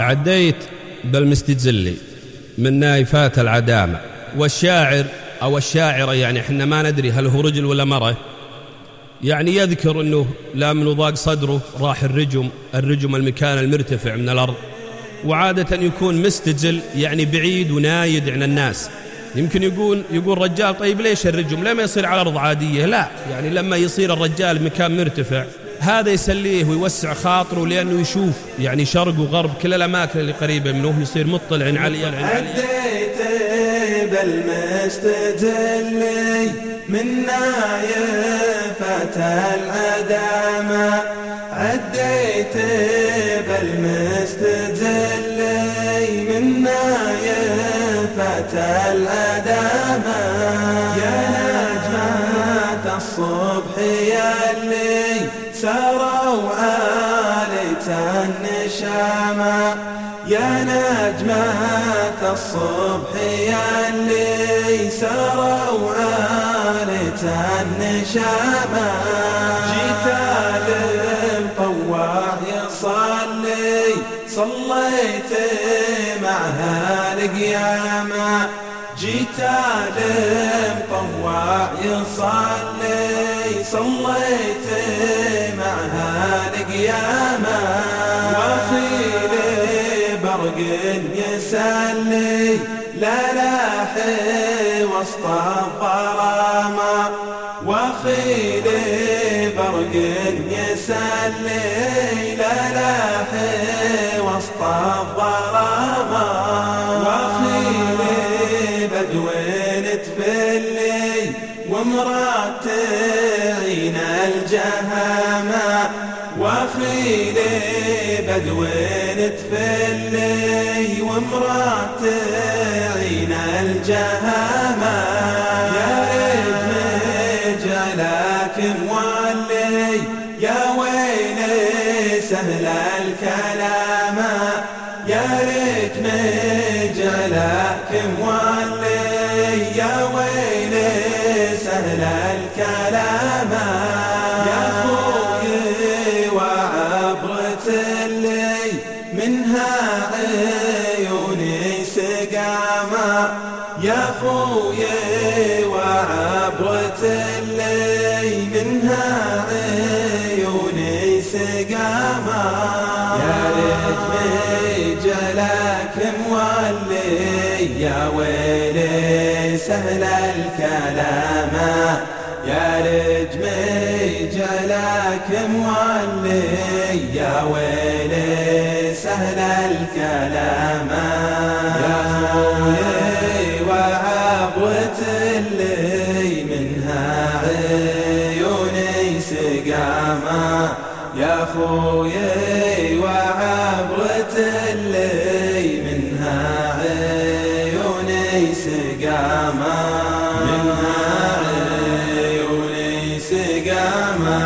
عديت بالمستجلي من نايفات العدامة. والشاعر أو الشاعرة يعني إحنا ما ندري هل هو رجل ولا مرة يعني يذكر أنه لا من ضاق صدره راح الرجم الرجم المكان المرتفع من الأرض. وعادة يكون مستجل يعني بعيد ونايد عن الناس. يمكن يقول يقول رجال طيب ليش الرجم؟ لما يصير على أرض عادية. لا يعني لما يصير الرجال مكان مرتفع هذا يسليه ويوسع خاطره لأنه يشوف يعني شرق وغرب كل الأماكن اللي قريبة منه يصير مطلع عليا عديت بالمستجلي من نايفة العدامة عديت بالمستجلي من نايفة العدامة يا نجمة الصبح يلي سروا عالية النشامة. يا نجمة الصبح يلي سروا عالية النشامة. جيت للطواع يصلي صليت معها القيامة جيت للطواع يصلي صليت القيامة. وفي برق يسلي لا لاحي وسط الظلامة وفي برق يسلي لا لاحي وسط الظلامة وفي بدو تفلي ومرات تعين الجهامة. وفي بدو تفلي ومرات تعين الجهامة. يا ريت مجالك مولي يا ويلي سهل الكلام. يا ريت مجالك مولي يا ويلي سهل الكلام. عيوني سقاما يا خوي وعبرة اللي منها عيوني سقاما يا ريت مجلك مولي يا ويلي سهل الكلام يا رجمي جلك مولي يا ويلي سهل الكلام. يا خوي وعبرة اللي منها عيوني سقاما يا خوي وعبرة اللي منها عيوني سقاما منها عيوني سقاما